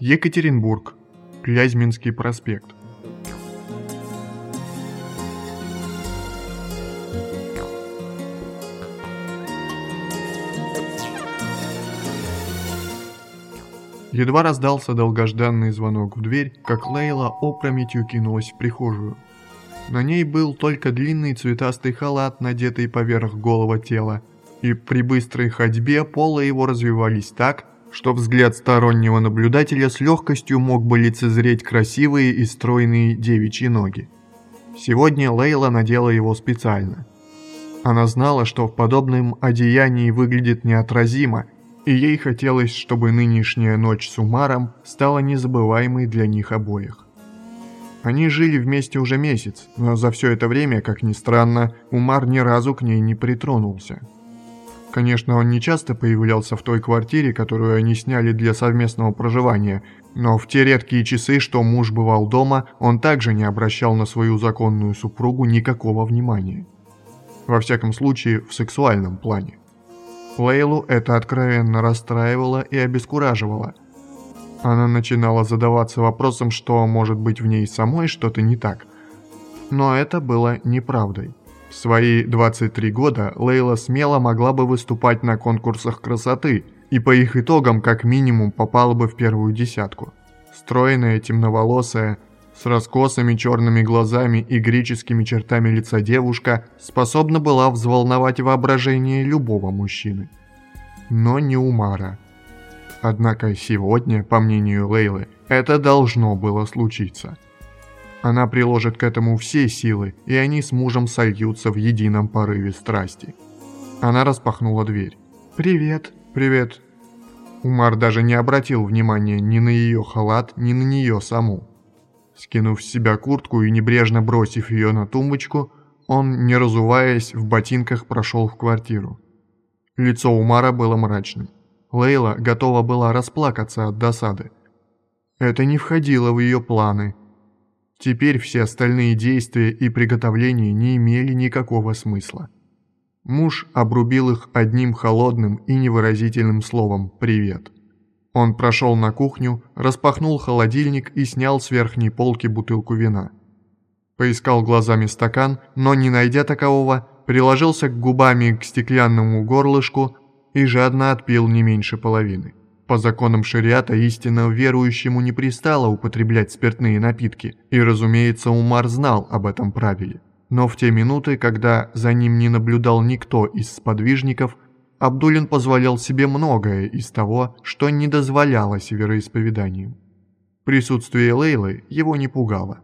Екатеринбург. Клязьминский проспект. Едва раздался долгожданный звонок в дверь, как Лейла опрометью кинулась в прихожую. На ней был только длинный цветастый халат, надетый поверх голого тела, и при быстрой ходьбе полы его развивались так, что взгляд стороннего наблюдателя с легкостью мог бы лицезреть красивые и стройные девичьи ноги. Сегодня Лейла надела его специально. Она знала, что в подобном одеянии выглядит неотразимо, и ей хотелось, чтобы нынешняя ночь с Умаром стала незабываемой для них обоих. Они жили вместе уже месяц, но за все это время, как ни странно, Умар ни разу к ней не притронулся. Конечно, он не часто появлялся в той квартире, которую они сняли для совместного проживания, но в те редкие часы, что муж бывал дома, он также не обращал на свою законную супругу никакого внимания. Во всяком случае, в сексуальном плане. Лейлу это откровенно расстраивало и обескураживало. Она начинала задаваться вопросом, что может быть в ней самой что-то не так. Но это было неправдой. В свои 23 года Лейла смело могла бы выступать на конкурсах красоты, и по их итогам как минимум попала бы в первую десятку. Стройная, темноволосая, с раскосыми черными глазами и греческими чертами лица девушка способна была взволновать воображение любого мужчины. Но не Умара. Однако сегодня, по мнению Лейлы, это должно было случиться. Она приложит к этому все силы, и они с мужем сольются в едином порыве страсти. Она распахнула дверь. «Привет». «Привет». Умар даже не обратил внимания ни на ее халат, ни на нее саму. Скинув с себя куртку и небрежно бросив ее на тумбочку, он, не разуваясь, в ботинках прошел в квартиру. Лицо Умара было мрачным. Лейла готова была расплакаться от досады. Это не входило в ее планы – Теперь все остальные действия и приготовления не имели никакого смысла. Муж обрубил их одним холодным и невыразительным словом «привет». Он прошел на кухню, распахнул холодильник и снял с верхней полки бутылку вина. Поискал глазами стакан, но не найдя такового, приложился к губами к стеклянному горлышку и жадно отпил не меньше половины. По законам шариата истинно верующему не пристало употреблять спиртные напитки, и, разумеется, Умар знал об этом правиле. Но в те минуты, когда за ним не наблюдал никто из сподвижников, Абдулин позволял себе многое из того, что не дозволялось вероисповеданием. Присутствие Лейлы его не пугало.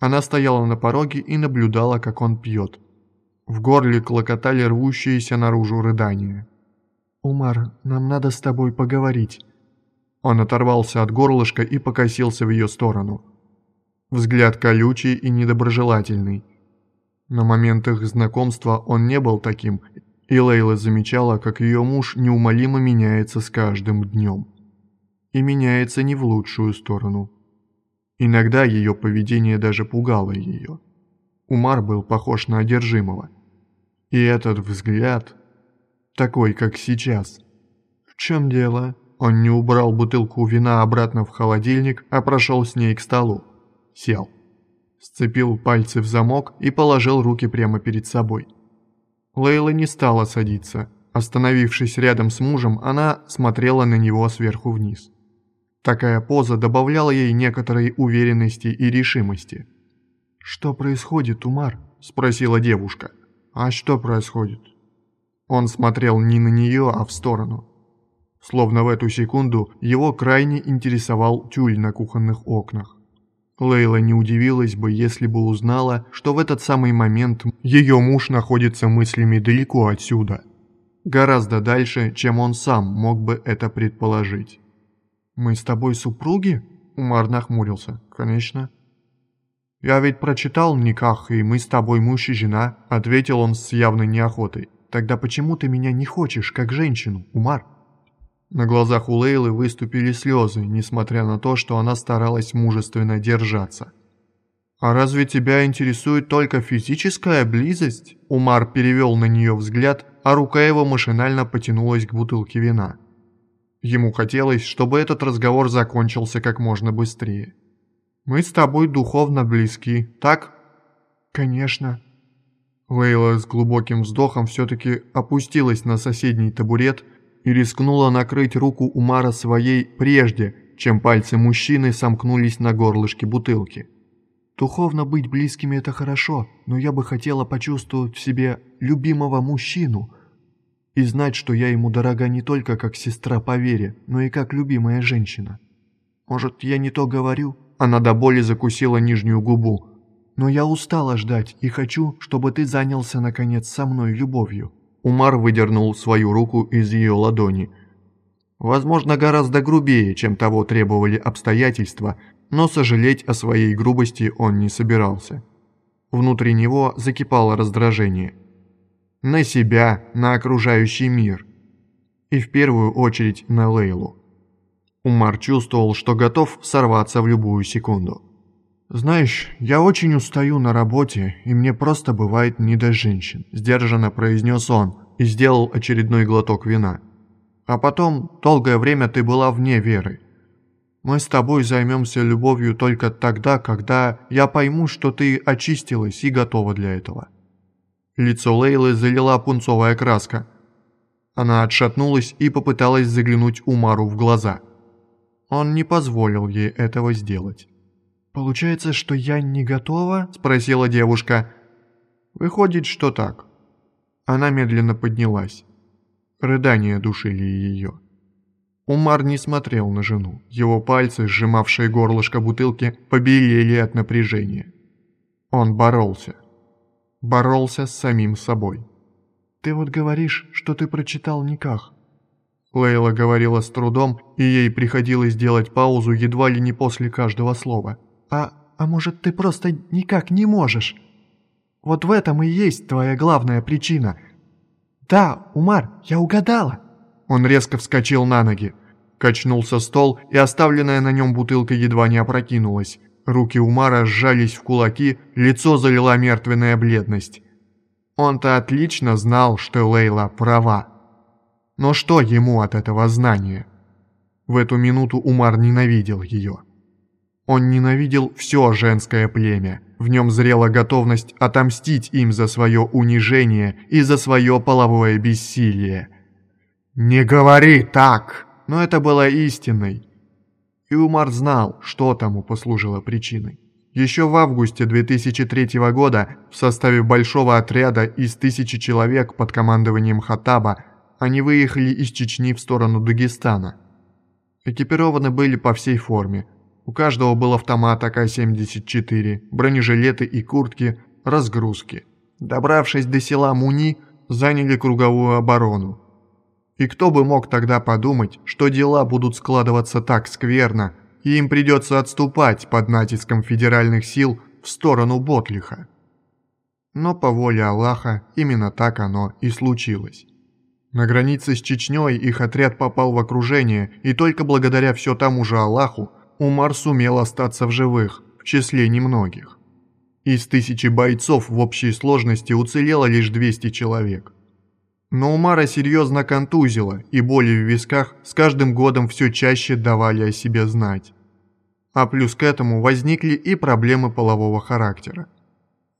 Она стояла на пороге и наблюдала, как он пьет. В горле клокотали рвущиеся наружу рыдания. «Умар, нам надо с тобой поговорить». Он оторвался от горлышка и покосился в ее сторону. Взгляд колючий и недоброжелательный. На момент их знакомства он не был таким, и Лейла замечала, как ее муж неумолимо меняется с каждым днем. И меняется не в лучшую сторону. Иногда ее поведение даже пугало ее. Умар был похож на одержимого. И этот взгляд такой, как сейчас. В чем дело? Он не убрал бутылку вина обратно в холодильник, а прошел с ней к столу. Сел. Сцепил пальцы в замок и положил руки прямо перед собой. Лейла не стала садиться. Остановившись рядом с мужем, она смотрела на него сверху вниз. Такая поза добавляла ей некоторой уверенности и решимости. «Что происходит, Умар?» – спросила девушка. «А что происходит?» Он смотрел не на нее, а в сторону. Словно в эту секунду его крайне интересовал тюль на кухонных окнах. Лейла не удивилась бы, если бы узнала, что в этот самый момент ее муж находится мыслями далеко отсюда. Гораздо дальше, чем он сам мог бы это предположить. «Мы с тобой супруги?» Умар нахмурился. «Конечно». «Я ведь прочитал Никах, и мы с тобой муж и жена», ответил он с явной неохотой. Тогда почему ты меня не хочешь, как женщину, Умар?» На глазах у Лейлы выступили слезы, несмотря на то, что она старалась мужественно держаться. «А разве тебя интересует только физическая близость?» Умар перевел на нее взгляд, а рука его машинально потянулась к бутылке вина. Ему хотелось, чтобы этот разговор закончился как можно быстрее. «Мы с тобой духовно близки, так?» «Конечно». Лейла с глубоким вздохом все-таки опустилась на соседний табурет и рискнула накрыть руку Умара своей прежде, чем пальцы мужчины сомкнулись на горлышке бутылки. «Духовно быть близкими – это хорошо, но я бы хотела почувствовать в себе любимого мужчину и знать, что я ему дорога не только как сестра по вере, но и как любимая женщина. Может, я не то говорю?» Она до боли закусила нижнюю губу. «Но я устала ждать и хочу, чтобы ты занялся, наконец, со мной любовью». Умар выдернул свою руку из ее ладони. Возможно, гораздо грубее, чем того требовали обстоятельства, но сожалеть о своей грубости он не собирался. Внутри него закипало раздражение. На себя, на окружающий мир. И в первую очередь на Лейлу. Умар чувствовал, что готов сорваться в любую секунду. «Знаешь, я очень устаю на работе, и мне просто бывает не до женщин», – сдержанно произнес он и сделал очередной глоток вина. «А потом, долгое время ты была вне веры. Мы с тобой займемся любовью только тогда, когда я пойму, что ты очистилась и готова для этого». Лицо Лейлы залила пунцовая краска. Она отшатнулась и попыталась заглянуть Умару в глаза. Он не позволил ей этого сделать. «Получается, что я не готова?» – спросила девушка. «Выходит, что так». Она медленно поднялась. Рыдания душили ее. Умар не смотрел на жену. Его пальцы, сжимавшие горлышко бутылки, побелели от напряжения. Он боролся. Боролся с самим собой. «Ты вот говоришь, что ты прочитал Никах». Лейла говорила с трудом, и ей приходилось делать паузу едва ли не после каждого слова. «А, а может, ты просто никак не можешь? Вот в этом и есть твоя главная причина. Да, Умар, я угадала!» Он резко вскочил на ноги. Качнулся стол, и оставленная на нем бутылка едва не опрокинулась. Руки Умара сжались в кулаки, лицо залила мертвенная бледность. Он-то отлично знал, что Лейла права. Но что ему от этого знания? В эту минуту Умар ненавидел ее. Он ненавидел все женское племя. В нем зрела готовность отомстить им за свое унижение и за свое половое бессилие. «Не говори так!» Но это было истиной. И Умар знал, что тому послужило причиной. Еще в августе 2003 года в составе большого отряда из тысячи человек под командованием Хатаба они выехали из Чечни в сторону Дагестана. Экипированы были по всей форме, у каждого был автомат АК-74, бронежилеты и куртки, разгрузки. Добравшись до села Муни, заняли круговую оборону. И кто бы мог тогда подумать, что дела будут складываться так скверно, и им придется отступать под натиском федеральных сил в сторону Ботлиха. Но по воле Аллаха именно так оно и случилось. На границе с Чечней их отряд попал в окружение, и только благодаря все тому же Аллаху Умар сумел остаться в живых, в числе немногих. Из тысячи бойцов в общей сложности уцелело лишь 200 человек. Но Умара серьезно контузило, и боли в висках с каждым годом все чаще давали о себе знать. А плюс к этому возникли и проблемы полового характера.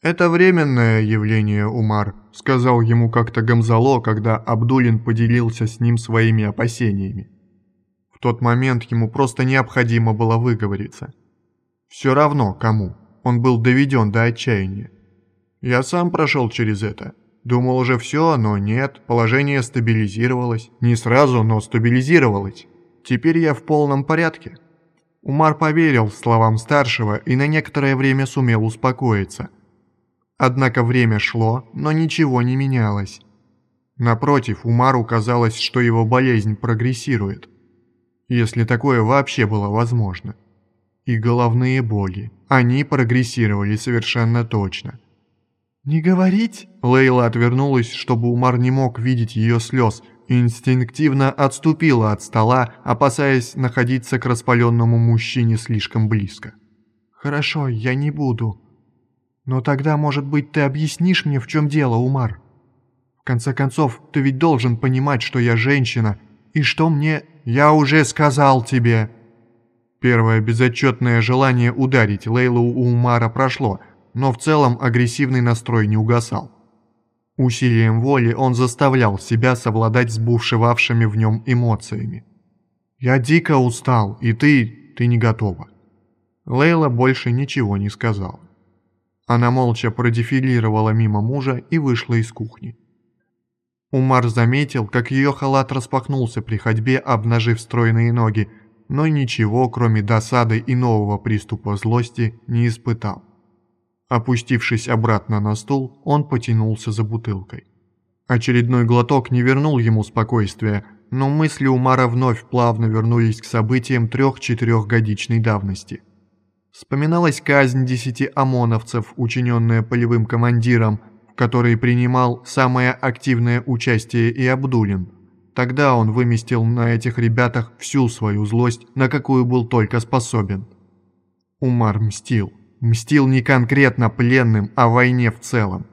«Это временное явление, Умар», – сказал ему как-то Гамзало, когда Абдулин поделился с ним своими опасениями тот момент ему просто необходимо было выговориться. Все равно кому. Он был доведен до отчаяния. Я сам прошел через это. Думал уже все, но нет, положение стабилизировалось. Не сразу, но стабилизировалось. Теперь я в полном порядке. Умар поверил словам старшего и на некоторое время сумел успокоиться. Однако время шло, но ничего не менялось. Напротив, Умару казалось, что его болезнь прогрессирует если такое вообще было возможно. И головные боли. Они прогрессировали совершенно точно. «Не говорить?» Лейла отвернулась, чтобы Умар не мог видеть ее слез, и инстинктивно отступила от стола, опасаясь находиться к распаленному мужчине слишком близко. «Хорошо, я не буду. Но тогда, может быть, ты объяснишь мне, в чем дело, Умар? В конце концов, ты ведь должен понимать, что я женщина, и что мне Я уже сказал тебе!» Первое безотчетное желание ударить Лейлу у Умара прошло, но в целом агрессивный настрой не угасал. Усилием воли он заставлял себя совладать с бушевавшими в нем эмоциями. «Я дико устал, и ты... ты не готова». Лейла больше ничего не сказала. Она молча продефилировала мимо мужа и вышла из кухни. Умар заметил, как ее халат распахнулся при ходьбе, обнажив стройные ноги, но ничего, кроме досады и нового приступа злости, не испытал. Опустившись обратно на стул, он потянулся за бутылкой. Очередной глоток не вернул ему спокойствия, но мысли Умара вновь плавно вернулись к событиям трех-четырехгодичной давности – Вспоминалась казнь десяти ОМОНовцев, учиненная полевым командиром, которой принимал самое активное участие и Абдулин. Тогда он выместил на этих ребятах всю свою злость, на какую был только способен. Умар мстил. Мстил не конкретно пленным, а войне в целом.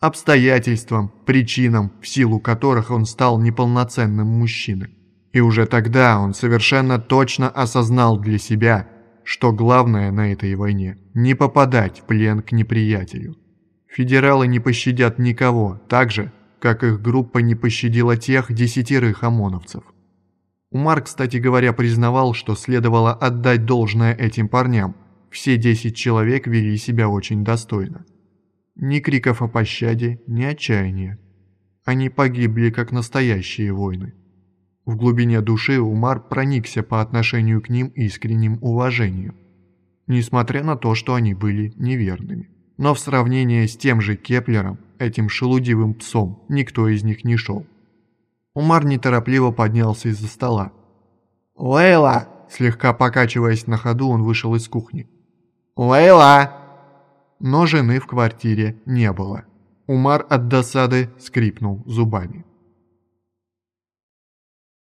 Обстоятельствам, причинам, в силу которых он стал неполноценным мужчиной. И уже тогда он совершенно точно осознал для себя – что главное на этой войне – не попадать в плен к неприятелю. Федералы не пощадят никого, так же, как их группа не пощадила тех десятерых ОМОНовцев. Умар, кстати говоря, признавал, что следовало отдать должное этим парням. Все десять человек вели себя очень достойно. Ни криков о пощаде, ни отчаяния. Они погибли, как настоящие войны. В глубине души Умар проникся по отношению к ним искренним уважением, несмотря на то, что они были неверными. Но в сравнении с тем же Кеплером, этим шелудивым псом, никто из них не шел. Умар неторопливо поднялся из-за стола. «Лейла!» Слегка покачиваясь на ходу, он вышел из кухни. «Лейла!» Но жены в квартире не было. Умар от досады скрипнул зубами.